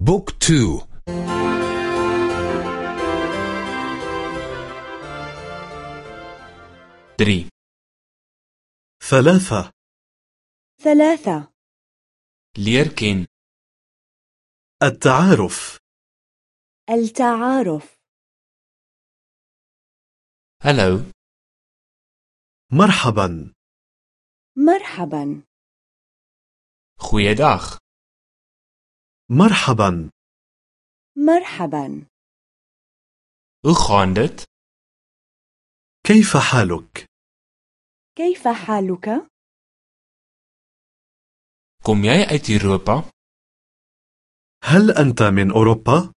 بوك تو. دري ثلاثة. ثلاثة. ken التعارف. التعارف. Hallo مرحبا. مرحبا. Goeiedag. مرحبا مرحبا dit كيف حالك؟ كيف حالك؟ kom jy uit Europa هل أنت من أوروبا؟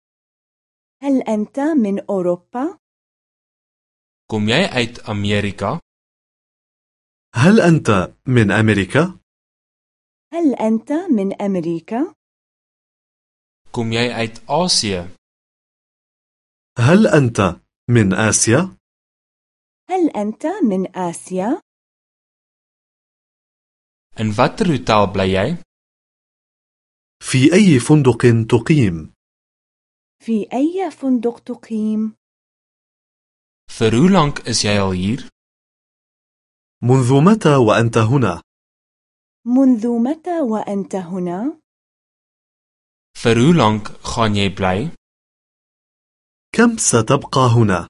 هل أنت من أوروبا؟ kom jy uit Amerika هل أنت من أمريكا؟ هل أنت من أمريكا؟ Kom jy uit Asië هل أنت من آسيا؟ هل أنت من آسيا؟ in watter hotel bly jy في أي فندق تقيم؟ في أي فندق تقيم؟ vir hoe lank is jy al hier منذ متى وأنت هنا؟ منذ متى وأنت هنا؟ Vir hoe lank gaan jy bly كم ستبقى هنا؟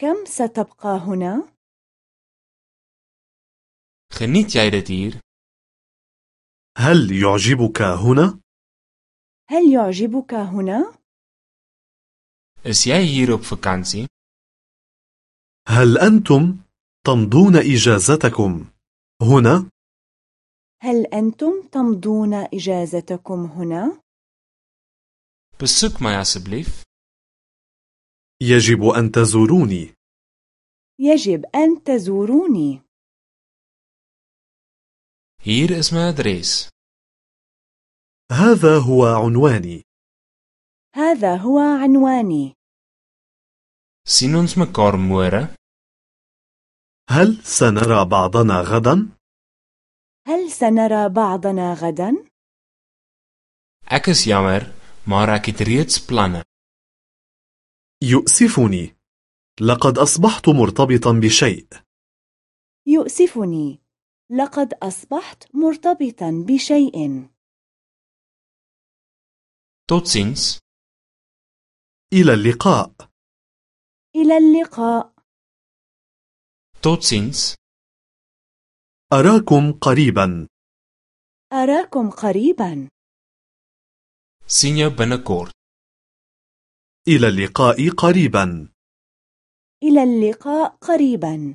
كم ستبقى هنا؟ geniet jy dit hier هل يعجبك هنا؟ هل يعجبك هنا؟ is jy hier op vakansie هل أنتم تمضون إجازتكم هنا؟ هل أنتم تمضون إجازتكم هنا؟ Besoek my asseblief يجب أن تزوروني. يجب أن تزوروني. Hier is my adres. هذا هو عنواني. هذا هو عنواني. Ons mekaar môre? هل سنرى بعضنا غدا؟ هل سنرى بعضنا غدا؟ ek is jammer. Maar ek het reeds planne يؤسفني. لقد أصبحت مرتبطا بشيء. يؤسفني. لقد أصبحت مرتبطا بشيء. totsiens إلى اللقاء. إلى اللقاء. totsiens أراكم قريبا. أراكم قريبا. Sien jou binnekort إلى اللقاء قريبا. إلى اللقاء قريبا.